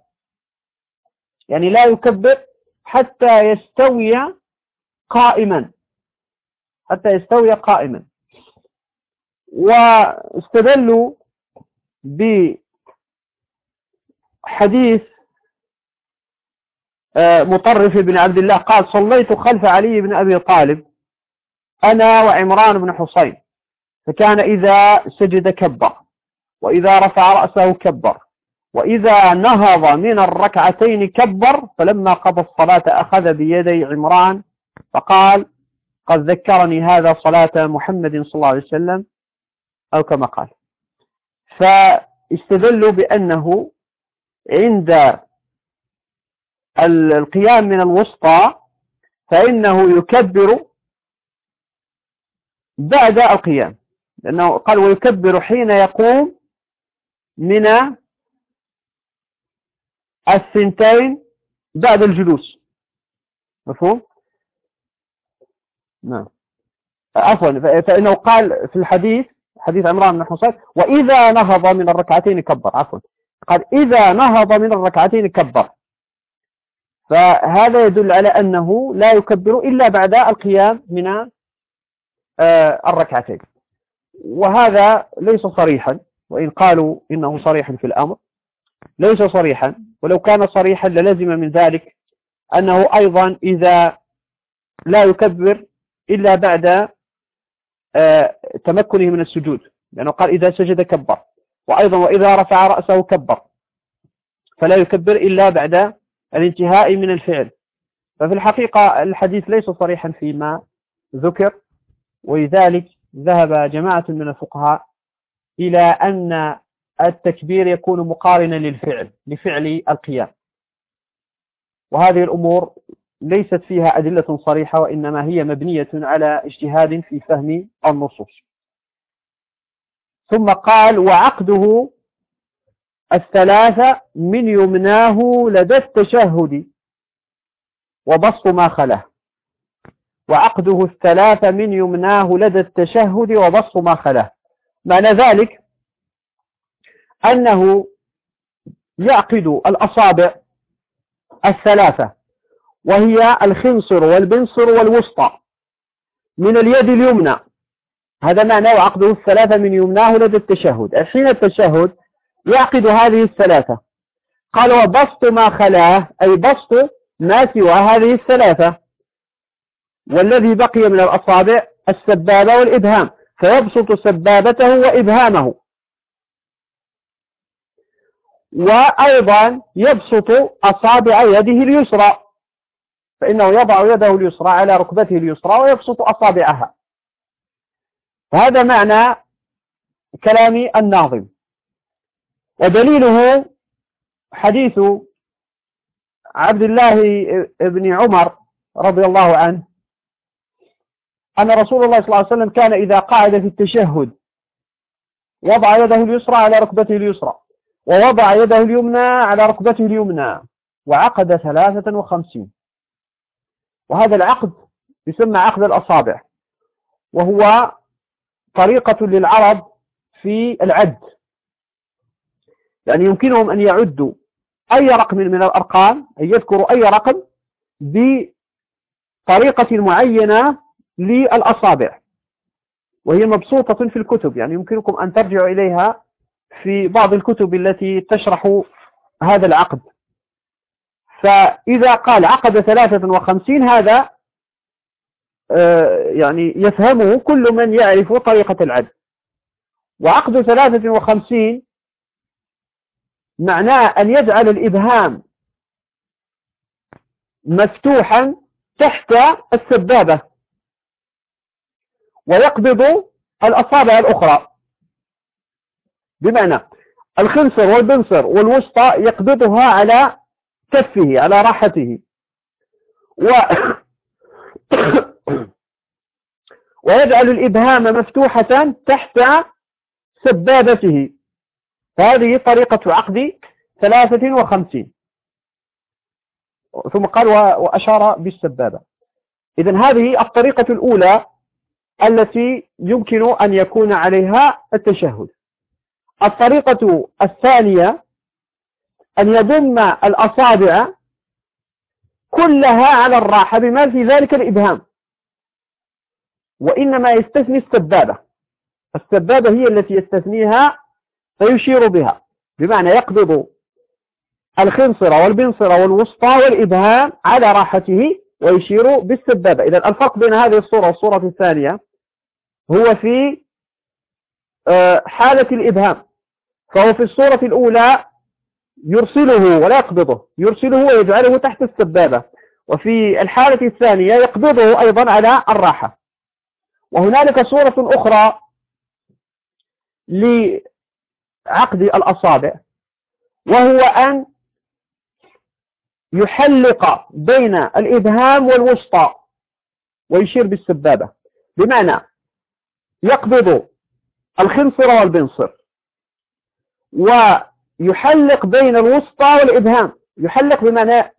يعني لا يكبر حتى يستوي قائما حتى يستوي قائما. واستدلوا بحديث آه، مطرف بن عبد الله قال صليت خلف علي بن أبي طالب أنا وعمران بن حصين فكان إذا سجد كبر وإذا رفع رأسه كبر وإذا نهض من الركعتين كبر فلما قضى الصلاة أخذ بيدي عمران فقال قد ذكرني هذا صلاة محمد صلى الله عليه وسلم أو كما قال. فاستدلوا بأنه عند القيام من الوسطى فإنه يكبر بعد القيام لأنه قال ويكبر حين يقوم من الثنتين بعد الجلوس. مفهوم؟ نعم. عفوا فإنه قال في الحديث حديث عمران بن حصين وإذا نهض من الركعتين كبر. عفوا. قال إذا نهض من الركعتين كبر. فهذا يدل على أنه لا يكبر إلا بعد القيام من آه، الركعتين. وهذا ليس صريحا وإن قالوا إنه صريح في الأمر ليس صريحا. ولو كان صريحا للزم من ذلك أنه أيضا إذا لا يكبر إلا بعد آه، تمكنه من السجود. لأنه قال إذا سجد كبر. وأيضا وإذا رفع رأسه كبر. فلا يكبر إلا بعد الانتهاء من الفعل. ففي الحقيقة الحديث ليس صريحا فيما ذكر. ولذلك ذهب جماعة من الفقهاء إلى أن التكبير يكون مقارنا للفعل لفعل القيام. وهذه الأمور ليست فيها أدلة صريحة وإنما هي مبنية على اجتهاد في فهم النصوص. ثم قال وعقده الثلاثة من يمناه لدى التشهد وبسط ما خلاه. وعقده الثلاثة من يمناه لدى التشهد وبسط ما خلاه. معنى ذلك أنه يعقد الأصابع الثلاثة وهي الخنصر والبنصر والوسطى. من اليد اليمنى. هذا معنى عقده الثلاثة من يمناه لدى التشهد. الحين التشهد يعقد هذه الثلاثة. قال وبسط ما خلاه أي بسط ما سوى هذه الثلاثة. والذي بقي من الأصابع السبابة والإبهام. فيبسط سبابته وإبهامه. وأيضا يبسط أصابع يده اليسرى. فإنه يضع يده اليسرى على ركبته اليسرى ويبسط أصابعها. هذا معنى كلام الناظم. ودليله حديث عبد الله بن عمر رضي الله عنه أن رسول الله صلى الله عليه وسلم كان إذا قعد في التشهد وضع يده اليسرى على ركبته اليسرى ووضع يده اليمنى على ركبته اليمنى وعقد ثلاثة وخمسين. وهذا العقد يسمى عقد الأصابع وهو طريقة للعرب في العد. يعني يمكنهم أن يعدوا أي رقم من الأرقام أن يذكروا أي رقم بطريقة معينة للأصابع. وهي مبسوطة في الكتب يعني يمكنكم أن ترجعوا إليها في بعض الكتب التي تشرح هذا العقد. فإذا قال عقد ثلاثة وخمسين هذا آه، يعني يفهمه كل من يعرف طريقة العد وعقد ثلاثة وخمسين معناه أن يجعل الإبهام مفتوحا تحت السبابة ويقبض الأصابع الأخرى. بمعنى الخنصر والبنصر والوسطى يقبضها على كفه على راحته. و [coughs] ويجعل الإبهام مفتوحة تحت سبابته. هذه طريقة عقد ثلاثة وخمسين. ثم قال وأشار بالسبابة. إذن هذه الطريقة الأولى التي يمكن أن يكون عليها التشهد. الطريقة الثانية أن يضم الأصابع كلها على الراحة بما في ذلك الإبهام. وإنما يستثني السبابة. السبابة هي التي يستثنيها فيشير بها بمعنى يقبض الخنصر والبنصر والوسطى والإبهام على راحته ويشير بالسبابة. إذا الفرق بين هذه الصورة والصورة الثانية هو في آه، حالة الإبهام. فهو في الصورة الأولى يرسله ولا يقبضه. يرسله ويجعله تحت السبابة. وفي الحالة الثانية يقبضه أيضا على الراحة. وهنالك صورة أخرى لعقد الأصابع. وهو أن يحلق بين الإبهام والوسطى ويشير بالسبابة. بمعنى يقبض الخنصر والبنصر. ويحلق بين الوسطى والإبهام. يحلق بمعنى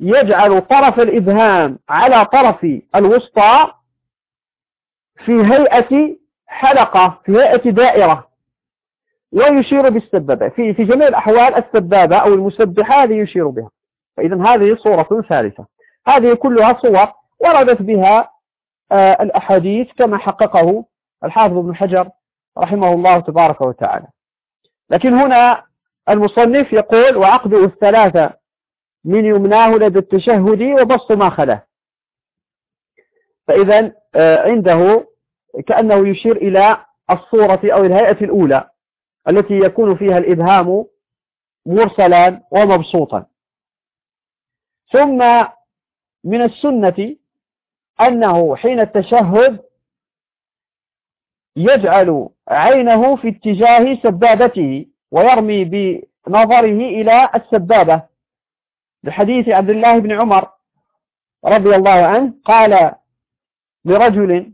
يجعل طرف الإبهام على طرف الوسطى في هيئة حلقة في هيئة دائرة ويشير بالسبابة. في في جميع الأحوال السبابة أو المسبحة هذه يشير بها. فإذا هذه صورة ثالثة. هذه كلها صور وردت بها آه، الأحاديث كما حققه الحافظ ابن حجر رحمه الله تبارك وتعالى. لكن هنا المصنف يقول وعقد الثلاثة من يمناه لدى التشهد وبسط ما خلاه فإذا آه، عنده كأنه يشير إلى الصورة أو الهيئة الأولى التي يكون فيها الإبهام مرسلا ومبسوطا. ثم من السنة أنه حين التشهد يجعل عينه في اتجاه سبابته ويرمي بنظره إلى السبابة. لحديث عبد الله بن عمر رضي الله عنه قال لرجل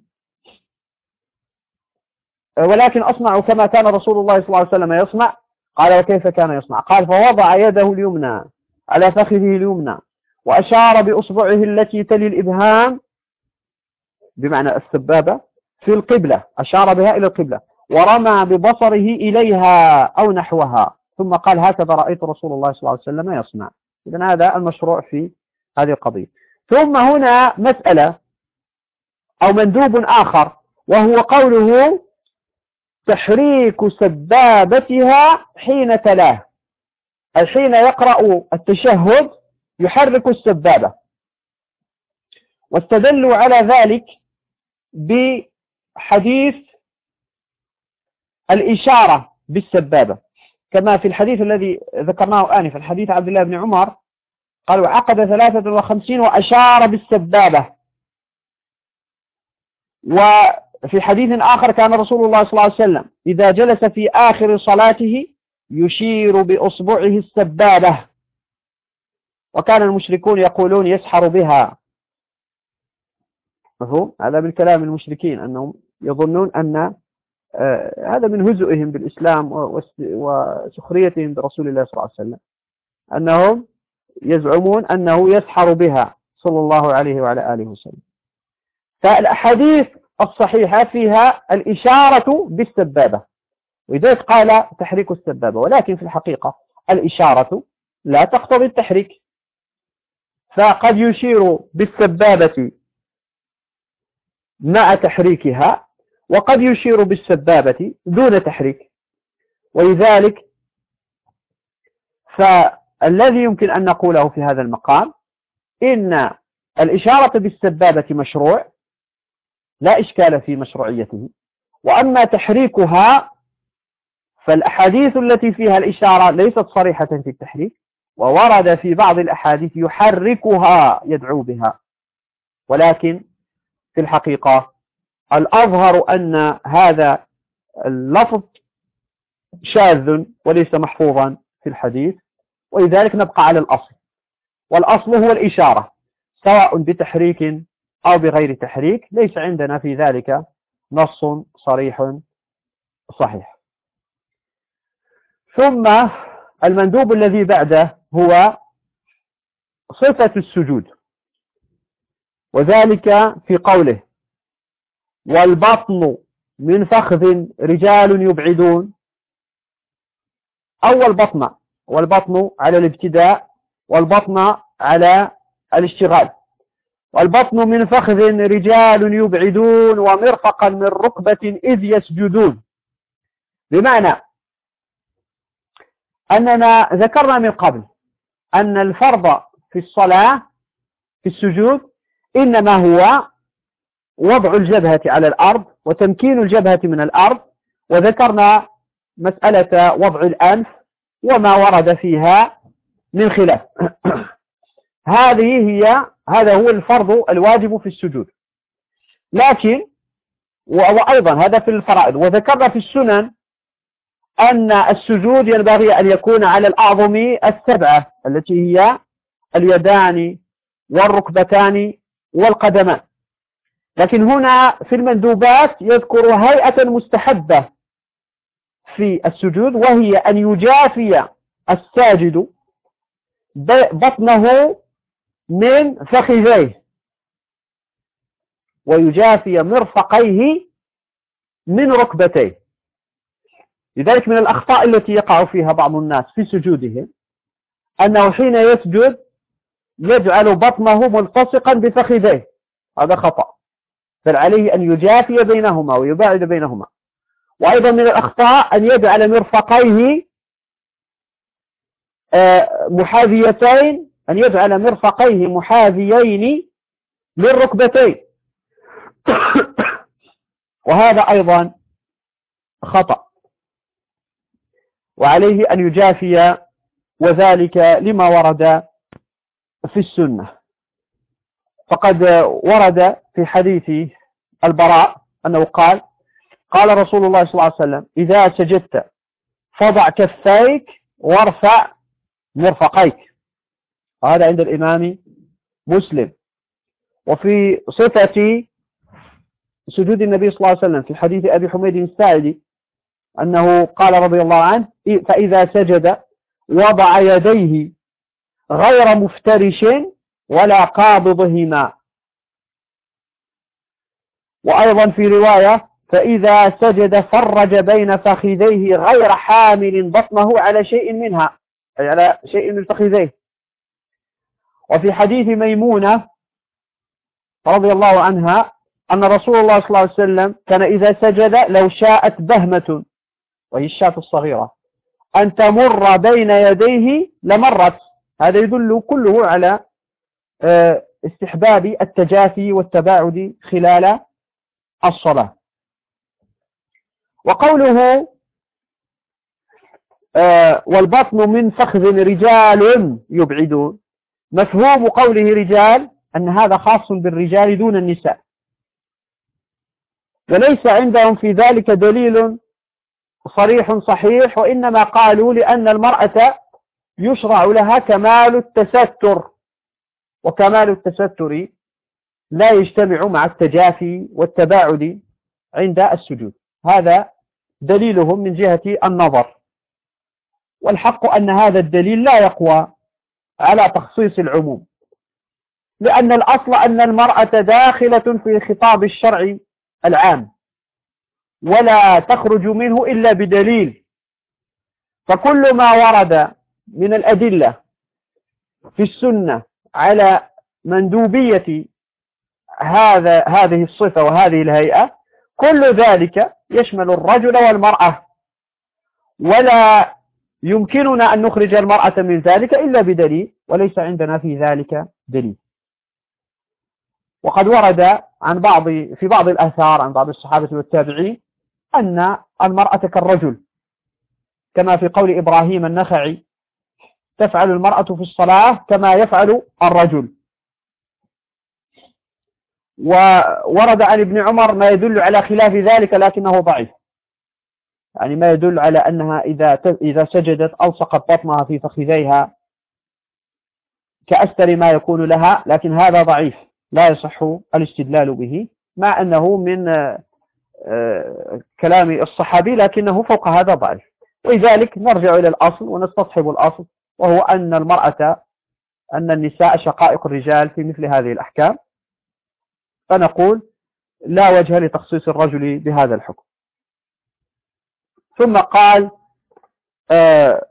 ولكن أصنع كما كان رسول الله صلى الله عليه وسلم يصنع. قال وكيف كان يصنع؟ قال فوضع يده اليمنى على فخذه اليمنى وأشار بأصبعه التي تلي الإبهام بمعنى السبابة في القبلة أشار بها إلى القبلة. ورمى ببصره إليها أو نحوها. ثم قال هكذا رأيت رسول الله صلى الله عليه وسلم يصنع. إذن هذا المشروع في هذه القضية. ثم هنا مسألة أو مندوب آخر وهو قوله تحريك سبابتها حين تلاه. حين يقرأ التشهد يحرك السبابة. واستدلوا على ذلك بحديث الإشارة بالسبابة. كما في الحديث الذي ذكرناه آنفا الحديث عبد الله بن عمر قال وعقد ثلاثة وخمسين وأشار بالسبابة. وفي حديث آخر كان رسول الله صلى الله عليه وسلم إذا جلس في آخر صلاته يشير بأصبعه السبابة. وكان المشركون يقولون يسحر بها. مفهوم؟ هذا بالكلام المشركين أنهم يظنون أن آه، هذا من هزؤهم بالإسلام وسخريتهم برسول الله صلى الله عليه وسلم. أنهم يزعمون أنه يسحر بها صلى الله عليه وعلى آله وسلم. فالأحاديث الصحيحة فيها الإشارة بالسبابة. ولذلك قال تحريك السبابة. ولكن في الحقيقة الإشارة لا تقتضي التحريك. فقد يشير بالسبابة مع تحريكها وقد يشير بالسبابة دون تحريك. ولذلك فالذي يمكن أن نقوله في هذا المقام إن الإشارة بالسبابة مشروع لا إشكال في مشروعيته. وأما تحريكها فالأحاديث التي فيها الإشارة ليست صريحة في التحريك وورد في بعض الأحاديث يحركها يدعو بها. ولكن في الحقيقة الأظهر أن هذا اللفظ شاذ وليس محفوظا في الحديث ولذلك نبقى على الأصل. والأصل هو الإشارة سواء بتحريك أو بغير تحريك ليس عندنا في ذلك نص صريح صحيح. ثم المندوب الذي بعده هو صفة السجود وذلك في قوله والبطن من فخذ رجال يبعدون. أول بطن والبطن على الابتداء والبطن على الاشتغال. والبطن من فخذ رجال يبعدون ومرفقا من ركبة إذ يسجدون. بمعنى أننا ذكرنا من قبل أن الفرض في الصلاة في السجود إنما هو وضع الجبهة على الأرض وتمكين الجبهة من الأرض وذكرنا مسألة وضع الأنف وما ورد فيها من خلاف. [clears throat] هذه هي هذا هو الفرض الواجب في السجود. لكن وأيضا هذا في الفرائض. وذكرنا في السنن أن السجود ينبغي أن يكون على الأعظم السبعة التي هي اليدان والركبتان والقدمان. لكن هنا في المندوبات يذكر هيئة مستحبة في السجود وهي أن يجافي الساجد بطنه من فخذيه ويجافي مرفقيه من ركبتيه. لذلك من الأخطاء التي يقع فيها بعض الناس في سجودهم أنه حين يسجد يجعل بطنه ملتصقا بفخذيه. هذا خطأ. بل عليه أن يجافي بينهما ويباعد بينهما. وأيضا من الأخطاء أن يجعل مرفقيه آه، محاذيتين أن يجعل مرفقيه محاذيين للركبتين. [coughs] وهذا أيضا خطأ. وعليه أن يجافي وذلك لما ورد في السنة. فقد ورد في حديث البراء أنه قال قال رسول الله صلى الله عليه وسلم إذا سجدت فضع كفيك وارفع مرفقيك. هذا عند الإمام مسلم. وفي صفة سجود النبي صلى الله عليه وسلم في حديث أبي حميد الساعدي أنه قال رضي الله عنه فإذا سجد وضع يديه غير مفترش ولا قابضهما وأيضا في رواية فإذا سجد فرج بين فخذيه غير حامل بطنه على شيء منها أي على شيء من فخذيه. وفي حديث ميمونة رضي الله عنها أن رسول الله صلى الله عليه وسلم كان إذا سجد لو شاءت بهمة وهي الشاة الصغيرة أن تمر بين يديه لمرت. هذا يدل كله على استحباب التجافي والتباعد خلال الصلاة. وقوله آه، والبطن من فخذ رجال يبعدون. مفهوم قوله رجال أن هذا خاص بالرجال دون النساء. وليس عندهم في ذلك دليل صريح صحيح وإنما قالوا لأن المرأة يشرع لها كمال التستر. وكمال التستر لا يجتمع مع التجافي والتباعد عند السجود. هذا دليلهم من جهة النظر. والحق أن هذا الدليل لا يقوى على تخصيص العموم لأن الأصل أن المرأة داخلة في خطاب الشرع العام ولا تخرج منه إلا بدليل. فكل ما ورد من الأدلة في السنة على مندوبية هذا هذه الصفة وهذه الهيئة كل ذلك يشمل الرجل والمرأة. ولا يمكننا أن نخرج المرأة من ذلك إلا بدليل وليس عندنا في ذلك دليل. وقد ورد عن بعض في بعض الآثار عن بعض الصحابة والتابعين أن المرأة كالرجل كما في قول إبراهيم النخعي تفعل المرأة في الصلاة كما يفعل الرجل. وورد عن ابن عمر ما يدل على خلاف ذلك لكنه ضعيف. يعني ما يدل على أنها إذا إذا سجدت ألصقت بطنها في فخذيها كأستر ما يكون لها لكن هذا ضعيف. لا يصح الاستدلال به مع أنه من آه، كلام الصحابي لكنه فوق هذا ضعيف. ولذلك نرجع إلى الأصل ونستصحب الأصل. وهو أن المرأة أن النساء شقائق الرجال في مثل هذه الأحكام. فنقول لا وجه لتخصيص الرجل بهذا الحكم. ثم قال آه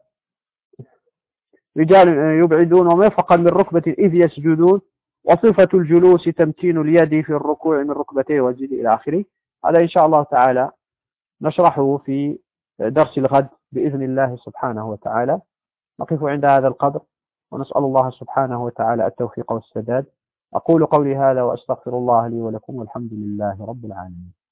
رجال يبعدون ومرفقا من ركبة إذ يسجدون وصفة الجلوس تمكين اليد في الركوع من ركبتيه والجد إلى آخره. هذا إن شاء الله تعالى نشرحه في درس الغد بإذن الله سبحانه وتعالى. نقف عند هذا القدر ونسأل الله سبحانه وتعالى التوفيق والسداد. أقول قولي هذا وأستغفر الله لي ولكم والحمد لله رب العالمين.